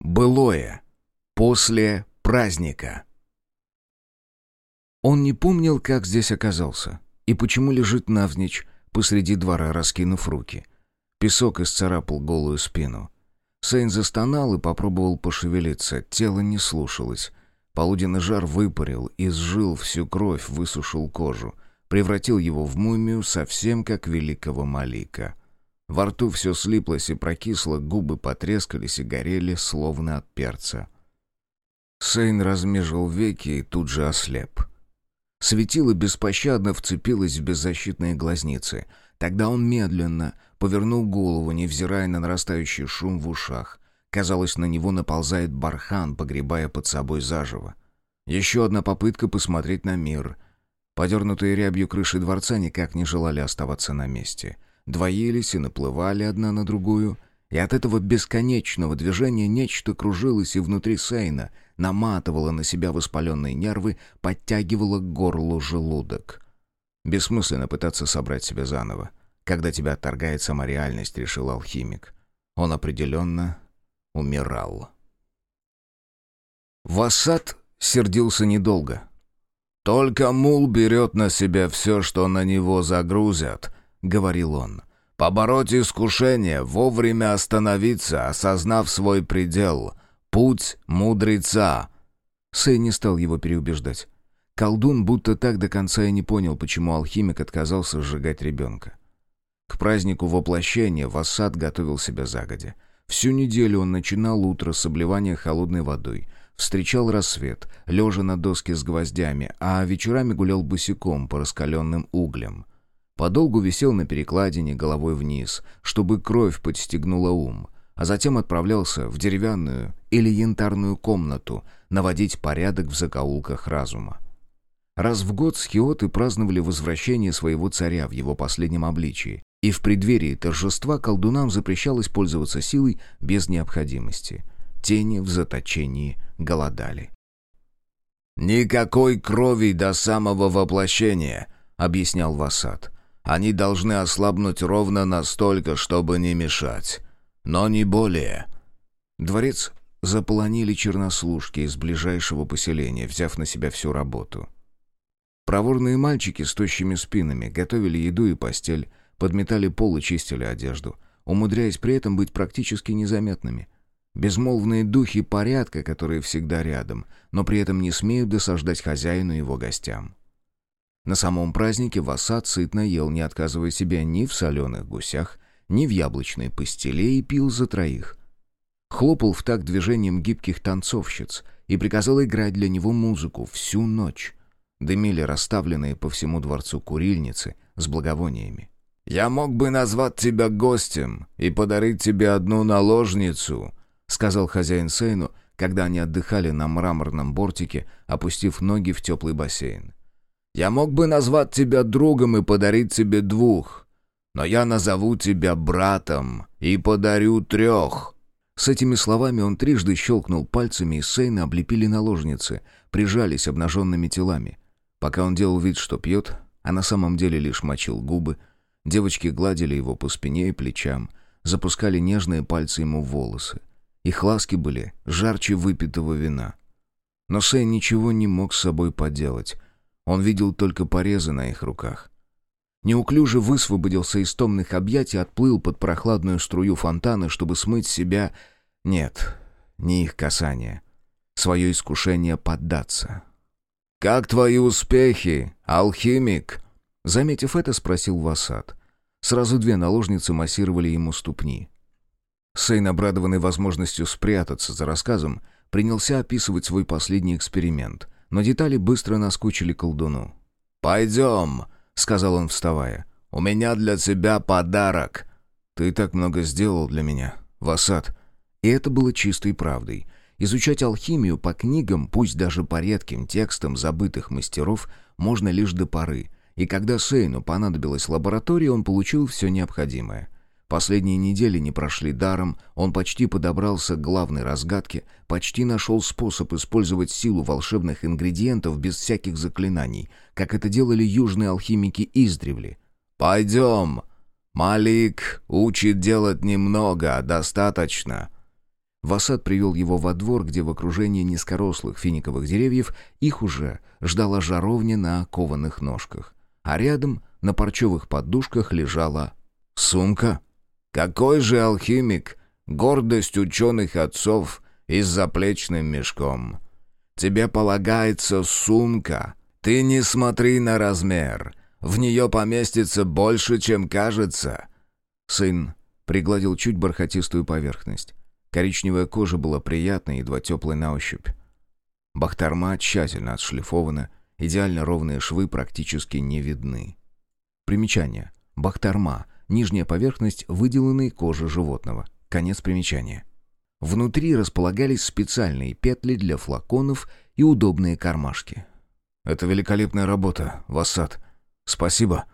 Былое. После праздника. Он не помнил, как здесь оказался, и почему лежит навзничь посреди двора, раскинув руки. Песок исцарапал голую спину. Сейн застонал и попробовал пошевелиться, тело не слушалось. Полуденный жар выпарил, изжил всю кровь, высушил кожу, превратил его в мумию совсем как великого Малика. Во рту все слиплось и прокисло, губы потрескались и горели, словно от перца. Сейн размежил веки и тут же ослеп. Светило беспощадно вцепилось в беззащитные глазницы. Тогда он медленно повернул голову, невзирая на нарастающий шум в ушах. Казалось, на него наползает бархан, погребая под собой заживо. Еще одна попытка посмотреть на мир. Подернутые рябью крыши дворца никак не желали оставаться на месте — двоились и наплывали одна на другую, и от этого бесконечного движения нечто кружилось и внутри Сейна, наматывало на себя воспаленные нервы, подтягивало к горлу желудок. Бессмысленно пытаться собрать себя заново, когда тебя отторгает сама реальность, решил алхимик. Он определенно умирал. Вассад сердился недолго. «Только мул берет на себя все, что на него загрузят», — говорил он. «Побороть искушение, вовремя остановиться, осознав свой предел. Путь мудреца». Сэй не стал его переубеждать. Колдун будто так до конца и не понял, почему алхимик отказался сжигать ребенка. К празднику воплощения Вассад готовил себя загодя. Всю неделю он начинал утро с обливания холодной водой, встречал рассвет, лежа на доске с гвоздями, а вечерами гулял босиком по раскаленным углям. Подолгу висел на перекладине головой вниз, чтобы кровь подстегнула ум, а затем отправлялся в деревянную или янтарную комнату наводить порядок в закоулках разума. Раз в год схиоты праздновали возвращение своего царя в его последнем обличии, и в преддверии торжества колдунам запрещалось пользоваться силой без необходимости. Тени в заточении голодали. «Никакой крови до самого воплощения», — объяснял Васад. Они должны ослабнуть ровно настолько, чтобы не мешать. Но не более. Дворец заполонили чернослужки из ближайшего поселения, взяв на себя всю работу. Проворные мальчики с тощими спинами готовили еду и постель, подметали пол и чистили одежду, умудряясь при этом быть практически незаметными. Безмолвные духи порядка, которые всегда рядом, но при этом не смеют досаждать хозяину и его гостям. На самом празднике Васад сытно ел, не отказывая себе ни в соленых гусях, ни в яблочной пастиле и пил за троих. Хлопал в такт движением гибких танцовщиц и приказал играть для него музыку всю ночь. Дымили расставленные по всему дворцу курильницы с благовониями. «Я мог бы назвать тебя гостем и подарить тебе одну наложницу», сказал хозяин Сейну, когда они отдыхали на мраморном бортике, опустив ноги в теплый бассейн. Я мог бы назвать тебя другом и подарить тебе двух, но я назову тебя братом и подарю трех». С этими словами он трижды щелкнул пальцами, и Сейна облепили наложницы, прижались обнаженными телами. Пока он делал вид, что пьет, а на самом деле лишь мочил губы, девочки гладили его по спине и плечам, запускали нежные пальцы ему в волосы. Их ласки были жарче выпитого вина. Но Сэй ничего не мог с собой поделать. Он видел только порезы на их руках. Неуклюже высвободился из томных объятий, отплыл под прохладную струю фонтана, чтобы смыть себя... Нет, не их касание. Свое искушение поддаться. «Как твои успехи, алхимик?» Заметив это, спросил Васад. Сразу две наложницы массировали ему ступни. Сейн, обрадованный возможностью спрятаться за рассказом, принялся описывать свой последний эксперимент — но детали быстро наскучили колдуну. «Пойдем», — сказал он, вставая. «У меня для тебя подарок». «Ты так много сделал для меня, Васад». И это было чистой правдой. Изучать алхимию по книгам, пусть даже по редким текстам забытых мастеров, можно лишь до поры. И когда Сейну понадобилась лаборатория, он получил все необходимое — Последние недели не прошли даром, он почти подобрался к главной разгадке, почти нашел способ использовать силу волшебных ингредиентов без всяких заклинаний, как это делали южные алхимики издревле. «Пойдем! Малик учит делать немного, достаточно!» Васад привел его во двор, где в окружении низкорослых финиковых деревьев их уже ждала жаровня на кованых ножках. А рядом, на парчевых подушках, лежала сумка. «Какой же алхимик! Гордость ученых отцов и с заплечным мешком! Тебе полагается сумка. Ты не смотри на размер. В нее поместится больше, чем кажется». Сын пригладил чуть бархатистую поверхность. Коричневая кожа была приятной, едва теплой на ощупь. Бахтарма тщательно отшлифована, идеально ровные швы практически не видны. Примечание. Бахтарма – нижняя поверхность выделанной кожи животного. Конец примечания. Внутри располагались специальные петли для флаконов и удобные кармашки. «Это великолепная работа, Вассад. Спасибо».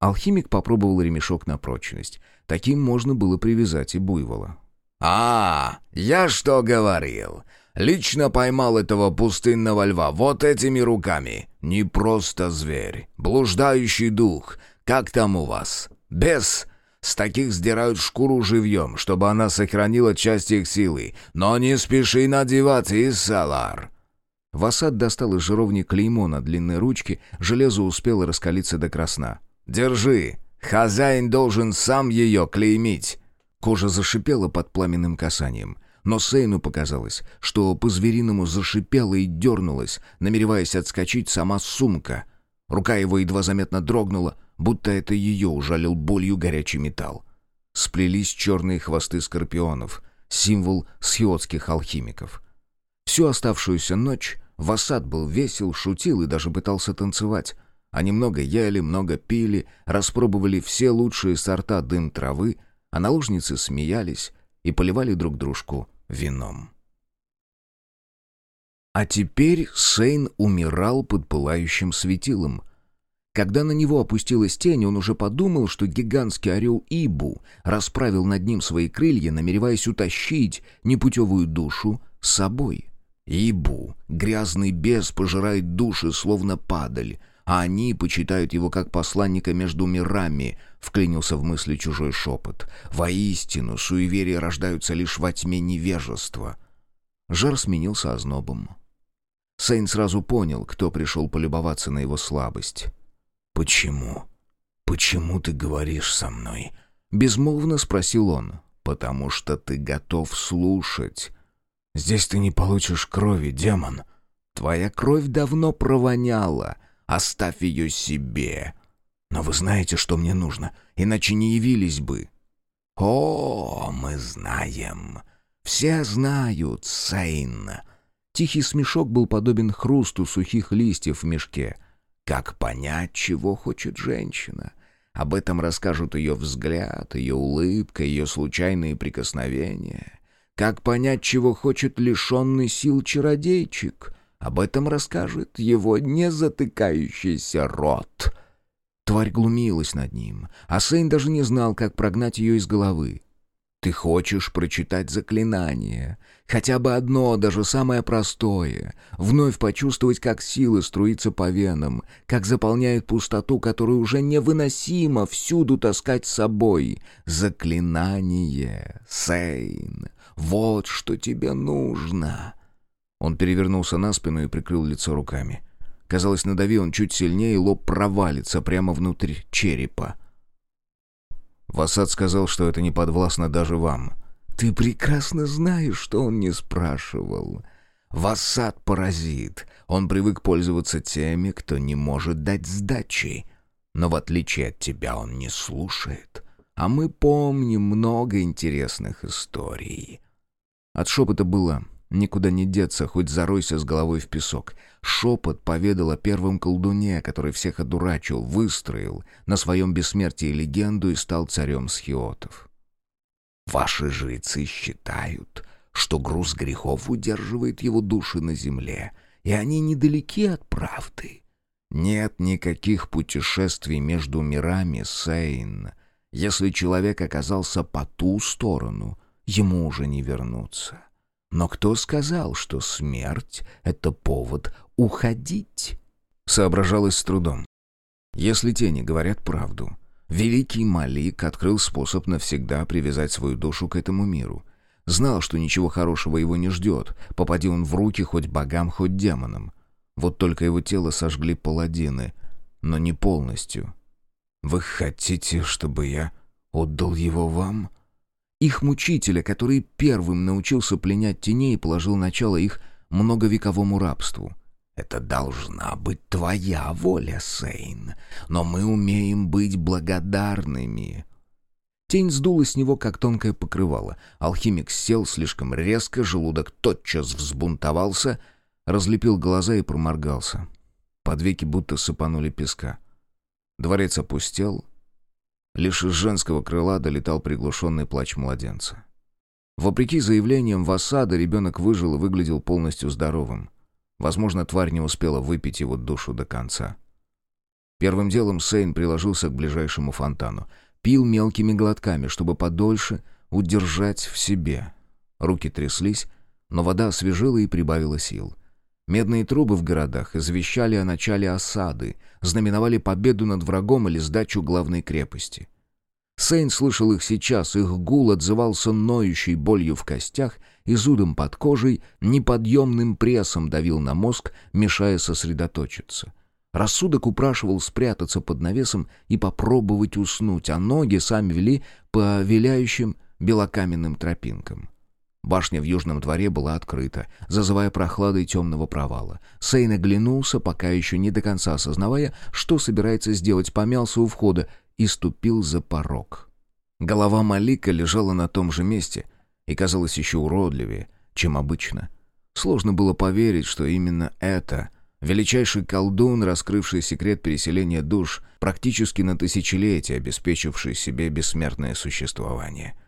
Алхимик попробовал ремешок на прочность. Таким можно было привязать и буйвола. «А, я что говорил? Лично поймал этого пустынного льва вот этими руками. Не просто зверь, блуждающий дух. Как там у вас? Бес? С таких сдирают шкуру живьем, чтобы она сохранила часть их силы. Но не спеши надевать, Иссалар!» Васад достал из жировни клеймо на длинной ручке, железо успело раскалиться до красна. «Держи! Хозяин должен сам ее клеймить!» Кожа зашипела под пламенным касанием. Но Сейну показалось, что по-звериному зашипела и дернулась, намереваясь отскочить сама сумка. Рука его едва заметно дрогнула, будто это ее ужалил болью горячий металл. Сплелись черные хвосты скорпионов, символ схиотских алхимиков. Всю оставшуюся ночь Васад был весел, шутил и даже пытался танцевать. Они много ели, много пили, распробовали все лучшие сорта дым травы — а наложницы смеялись и поливали друг дружку вином. А теперь Сейн умирал под пылающим светилом. Когда на него опустилась тень, он уже подумал, что гигантский орел Ибу расправил над ним свои крылья, намереваясь утащить непутевую душу с собой. Ибу, грязный бес, пожирает души, словно падаль, а они почитают его как посланника между мирами», — вклинился в мысли чужой шепот. «Воистину, суеверия рождаются лишь во тьме невежества». Жар сменился ознобом. Сейн сразу понял, кто пришел полюбоваться на его слабость. «Почему? Почему ты говоришь со мной?» — безмолвно спросил он. «Потому что ты готов слушать. Здесь ты не получишь крови, демон. Твоя кровь давно провоняла». Оставь ее себе. Но вы знаете, что мне нужно, иначе не явились бы». «О, мы знаем. Все знают, Сейн». Тихий смешок был подобен хрусту сухих листьев в мешке. «Как понять, чего хочет женщина?» Об этом расскажут ее взгляд, ее улыбка, ее случайные прикосновения. Как понять, чего хочет лишенный сил чародейчик? Об этом расскажет его незатыкающийся рот. Тварь глумилась над ним, а Сейн даже не знал, как прогнать ее из головы. Ты хочешь прочитать заклинание, хотя бы одно, даже самое простое, вновь почувствовать, как силы струится по венам, как заполняет пустоту, которую уже невыносимо всюду таскать с собой. Заклинание, Сейн, вот что тебе нужно. Он перевернулся на спину и прикрыл лицо руками. Казалось, надави он чуть сильнее, и лоб провалится прямо внутрь черепа. Васад сказал, что это не подвластно даже вам. Ты прекрасно знаешь, что он не спрашивал. Васад паразит. Он привык пользоваться теми, кто не может дать сдачи. Но в отличие от тебя он не слушает. А мы помним много интересных историй. От шепота было Никуда не деться, хоть заройся с головой в песок. Шепот поведал о первом колдуне, который всех одурачил, выстроил на своем бессмертии легенду и стал царем схиотов. Ваши жрецы считают, что груз грехов удерживает его души на земле, и они недалеки от правды. Нет никаких путешествий между мирами, Сейн. Если человек оказался по ту сторону, ему уже не вернуться. Но кто сказал, что смерть — это повод уходить? Соображалось с трудом. Если тени говорят правду, великий Малик открыл способ навсегда привязать свою душу к этому миру. Знал, что ничего хорошего его не ждет, попади он в руки хоть богам, хоть демонам. Вот только его тело сожгли паладины, но не полностью. «Вы хотите, чтобы я отдал его вам?» Их мучителя, который первым научился пленять теней и положил начало их многовековому рабству. Это должна быть твоя воля, Сейн, но мы умеем быть благодарными. Тень сдула с него, как тонкое покрывало. Алхимик сел слишком резко, желудок тотчас взбунтовался, разлепил глаза и проморгался. Под веки будто сыпанули песка. Дворец опустел, Лишь из женского крыла долетал приглушенный плач младенца. Вопреки заявлениям Васада, ребенок выжил и выглядел полностью здоровым. Возможно, тварь не успела выпить его душу до конца. Первым делом Сейн приложился к ближайшему фонтану. Пил мелкими глотками, чтобы подольше удержать в себе. Руки тряслись, но вода освежила и прибавила сил. Медные трубы в городах извещали о начале осады, знаменовали победу над врагом или сдачу главной крепости. Сейн слышал их сейчас, их гул отзывался ноющей болью в костях и зудом под кожей, неподъемным прессом давил на мозг, мешая сосредоточиться. Рассудок упрашивал спрятаться под навесом и попробовать уснуть, а ноги сами вели по виляющим белокаменным тропинкам. Башня в южном дворе была открыта, зазывая прохладой темного провала. Сейн оглянулся, пока еще не до конца осознавая, что собирается сделать, помялся у входа и ступил за порог. Голова Малика лежала на том же месте и казалась еще уродливее, чем обычно. Сложно было поверить, что именно это — величайший колдун, раскрывший секрет переселения душ, практически на тысячелетие обеспечивший себе бессмертное существование.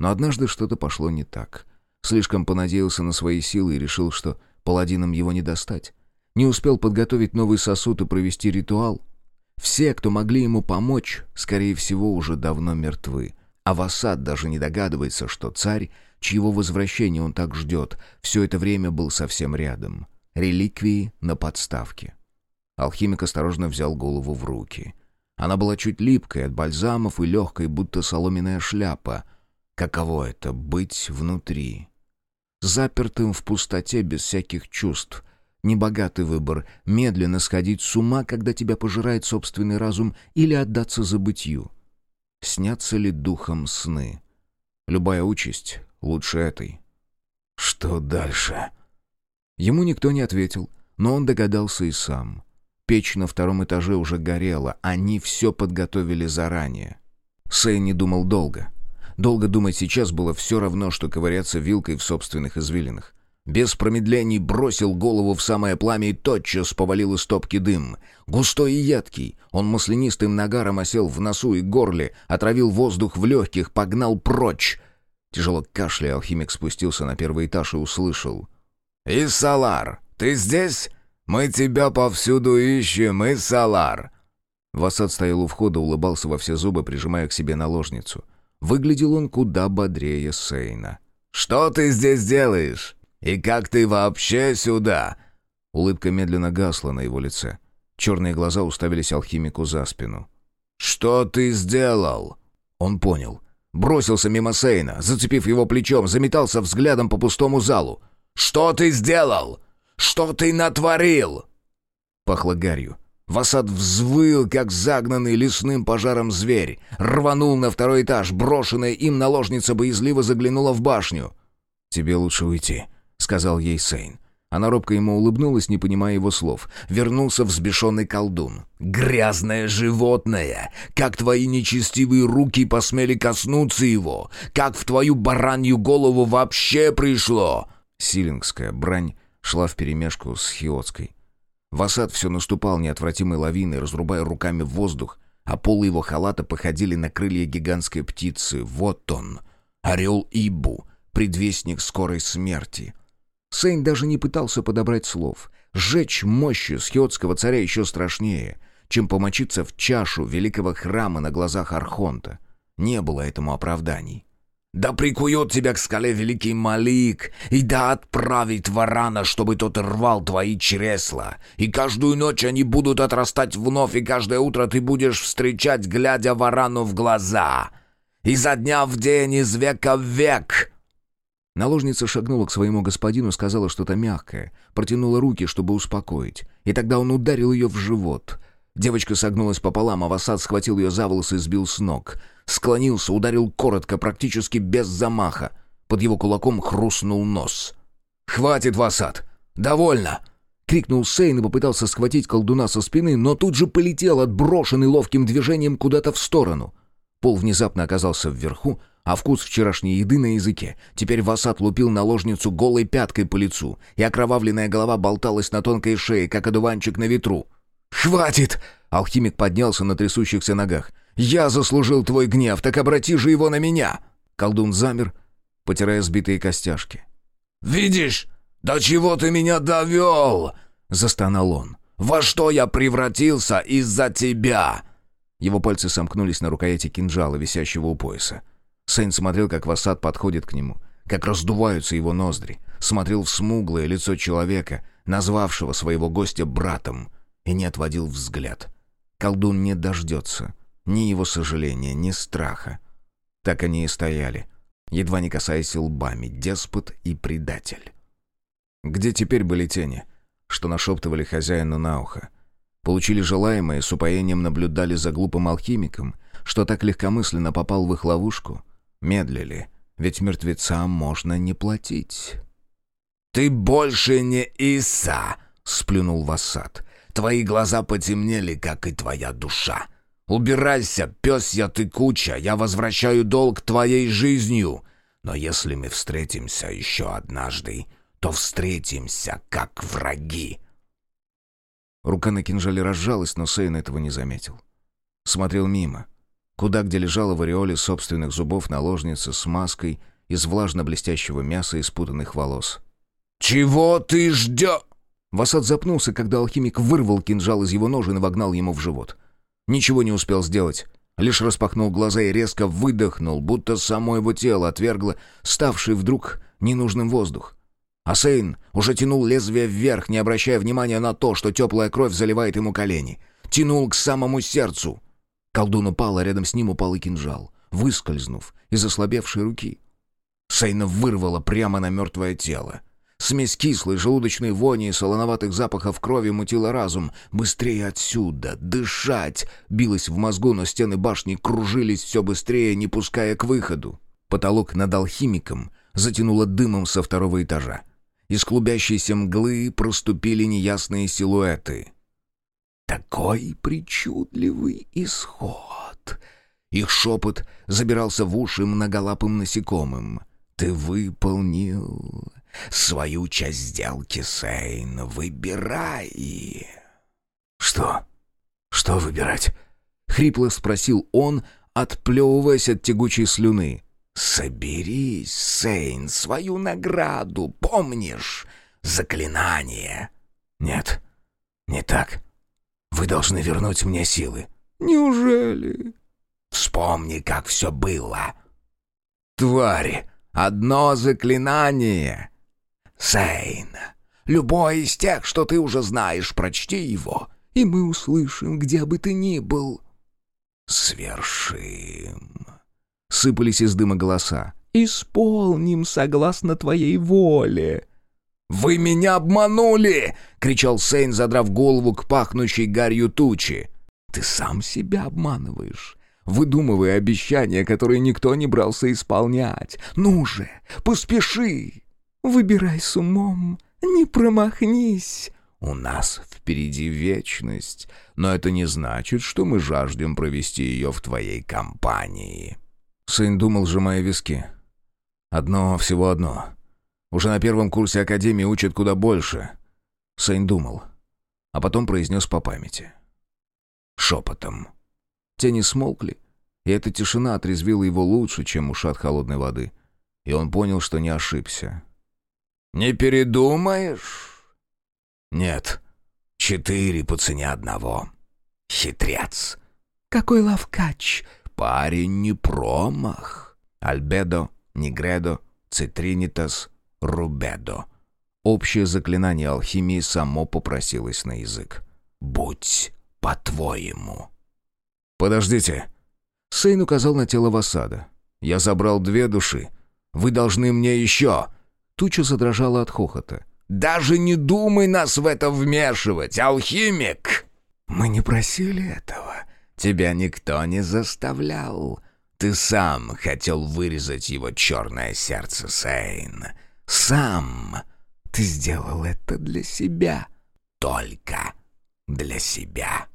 Но однажды что-то пошло не так — Слишком понадеялся на свои силы и решил, что паладинам его не достать. Не успел подготовить новый сосуд и провести ритуал. Все, кто могли ему помочь, скорее всего, уже давно мертвы. А Васад даже не догадывается, что царь, чьего возвращения он так ждет, все это время был совсем рядом. Реликвии на подставке. Алхимик осторожно взял голову в руки. Она была чуть липкой от бальзамов и легкой, будто соломенная шляпа. Каково это — быть внутри? Запертым в пустоте без всяких чувств. Небогатый выбор — медленно сходить с ума, когда тебя пожирает собственный разум, или отдаться забытью. Снятся ли духом сны? Любая участь лучше этой. Что дальше? Ему никто не ответил, но он догадался и сам. Печь на втором этаже уже горела, они все подготовили заранее. Сэй не думал долго — Долго думать сейчас было все равно, что ковыряться вилкой в собственных извилинах. Без промедлений бросил голову в самое пламя и тотчас повалил из топки дым. Густой и едкий. Он маслянистым нагаром осел в носу и горле, отравил воздух в легких, погнал прочь. Тяжело кашляя, алхимик спустился на первый этаж и услышал. «Иссалар, ты здесь? Мы тебя повсюду ищем, Иссалар!» Васад стоял у входа, улыбался во все зубы, прижимая к себе наложницу. Выглядел он куда бодрее Сейна. «Что ты здесь делаешь? И как ты вообще сюда?» Улыбка медленно гасла на его лице. Черные глаза уставились алхимику за спину. «Что ты сделал?» Он понял. Бросился мимо Сейна, зацепив его плечом, заметался взглядом по пустому залу. «Что ты сделал? Что ты натворил?» Пахло гарью. Васад взвыл, как загнанный лесным пожаром зверь. Рванул на второй этаж. Брошенная им наложница боязливо заглянула в башню. «Тебе лучше уйти», — сказал ей Сейн. Она робко ему улыбнулась, не понимая его слов. Вернулся взбешенный колдун. «Грязное животное! Как твои нечестивые руки посмели коснуться его! Как в твою баранью голову вообще пришло!» Силингская брань шла вперемешку с хиотской. Васад все наступал неотвратимой лавиной, разрубая руками воздух, а полы его халата походили на крылья гигантской птицы. Вот он, орел Ибу, предвестник скорой смерти. Сейн даже не пытался подобрать слов. Сжечь мощью схиотского царя еще страшнее, чем помочиться в чашу великого храма на глазах Архонта. Не было этому оправданий. Да прикует тебя к скале великий Малик, и да отправит варана, чтобы тот рвал твои чресла. И каждую ночь они будут отрастать вновь, и каждое утро ты будешь встречать, глядя варану в глаза. Изо дня в день, из века в век». Наложница шагнула к своему господину, сказала что-то мягкое, протянула руки, чтобы успокоить. И тогда он ударил ее в живот. Девочка согнулась пополам, а Васад схватил ее за волосы и сбил с ног. Склонился, ударил коротко, практически без замаха. Под его кулаком хрустнул нос. «Хватит, Васад! Довольно!» — крикнул Сейн и попытался схватить колдуна со спины, но тут же полетел, отброшенный ловким движением куда-то в сторону. Пол внезапно оказался вверху, а вкус вчерашней еды на языке. Теперь Васад лупил наложницу голой пяткой по лицу, и окровавленная голова болталась на тонкой шее, как одуванчик на ветру. «Хватит!» — алхимик поднялся на трясущихся ногах. «Я заслужил твой гнев, так обрати же его на меня!» Колдун замер, потирая сбитые костяшки. «Видишь, до чего ты меня довел?» — застонал он. «Во что я превратился из-за тебя?» Его пальцы сомкнулись на рукояти кинжала, висящего у пояса. Сейн смотрел, как Васад подходит к нему, как раздуваются его ноздри, смотрел в смуглое лицо человека, назвавшего своего гостя братом, и не отводил взгляд. Колдун не дождется ни его сожаления, ни страха. Так они и стояли, едва не касаясь лбами, деспот и предатель. Где теперь были тени, что нашептывали хозяину на ухо? Получили желаемое, с упоением наблюдали за глупым алхимиком, что так легкомысленно попал в их ловушку — Медлили, ведь мертвецам можно не платить. «Ты больше не Иса!» — сплюнул Вассад. «Твои глаза потемнели, как и твоя душа. Убирайся, пес я ты куча, я возвращаю долг твоей жизнью. Но если мы встретимся еще однажды, то встретимся как враги». Рука на кинжале разжалась, но Сейн этого не заметил. Смотрел мимо — Куда, где лежала в ореоле собственных зубов наложница с маской из влажно-блестящего мяса и спутанных волос. «Чего ты ждешь?» Васад запнулся, когда алхимик вырвал кинжал из его ножен и вогнал ему в живот. Ничего не успел сделать. Лишь распахнул глаза и резко выдохнул, будто само его тело отвергло ставший вдруг ненужным воздух. Асейн уже тянул лезвие вверх, не обращая внимания на то, что теплая кровь заливает ему колени. Тянул к самому сердцу. Колдун упал, а рядом с ним упал и кинжал, выскользнув из ослабевшей руки. Сейна вырвала прямо на мертвое тело. Смесь кислой желудочной вони и солоноватых запахов крови мутила разум. «Быстрее отсюда! Дышать!» Билась в мозгу, но стены башни кружились все быстрее, не пуская к выходу. Потолок над алхимиком затянуло дымом со второго этажа. Из клубящейся мглы проступили неясные силуэты. Такой причудливый исход. Их шепот забирался в уши многолапым насекомым. Ты выполнил свою часть сделки, Сейн. Выбирай. Что? Что выбирать? Хрипло спросил он, отплевываясь от тягучей слюны. «Соберись, Сейн, свою награду, помнишь? Заклинание!» «Нет, не так. Вы должны вернуть мне силы». «Неужели?» «Вспомни, как все было». «Твари! Одно заклинание!» «Сейн, любой из тех, что ты уже знаешь, прочти его, и мы услышим, где бы ты ни был». «Свершим!» Сыпались из дыма голоса. «Исполним согласно твоей воле!» «Вы меня обманули!» — кричал Сейн, задрав голову к пахнущей гарью тучи. «Ты сам себя обманываешь, выдумывая обещания, которые никто не брался исполнять. Ну же, поспеши! Выбирай с умом, не промахнись!» «У нас впереди вечность, но это не значит, что мы жаждем провести ее в твоей компании». Сын думал, сжимая виски. «Одно, всего одно. Уже на первом курсе Академии учат куда больше. Сейн думал, а потом произнес по памяти. Шепотом. Тени смолкли, и эта тишина отрезвила его лучше, чем ушат холодной воды. И он понял, что не ошибся. «Не передумаешь?» «Нет. Четыре по цене одного. Хитрец». «Какой лавкач!» «Парень не промах. Альбедо, Негредо, Цитринитас, Рубедо. Общее заклинание алхимии само попросилось на язык. «Будь по-твоему». «Подождите». Сейн указал на тело Васада. «Я забрал две души. Вы должны мне еще!» Туча задрожала от хохота. «Даже не думай нас в это вмешивать, алхимик!» «Мы не просили этого. Тебя никто не заставлял. Ты сам хотел вырезать его черное сердце, Сейн. Сам. Ты сделал это для себя. Только для себя».